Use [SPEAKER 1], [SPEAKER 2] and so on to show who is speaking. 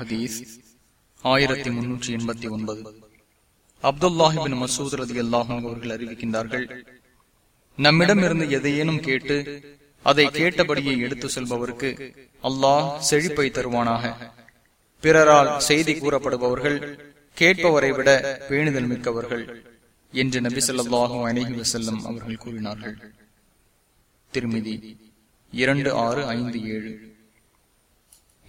[SPEAKER 1] ஹதீஸ் ஆயிரத்தி முன்னூற்றி எண்பத்தி ஒன்பது. அப்துல்லாஹிபின் மசூத் ரதி அல்லாஹும் அவர்கள் அறிவிக்கின்றார்கள் நம்மிடம் இருந்து எதையேனும் கேட்டு அதை கேட்டபடியே எடுத்து செல்பவருக்கு அல்லாஹ் செழிப்பை தருவானாக. பிறரால் செய்தி கூறப்படுபவர்கள் கேட்பவரை விட பேணுதல் மிக்கவர்கள் என்று நபி சொல்லாஹும் அலஹி வசல்லம் அவர்கள் கூறினார்கள். திருமிதி இரண்டு ஆறு ஐந்து ஏழு.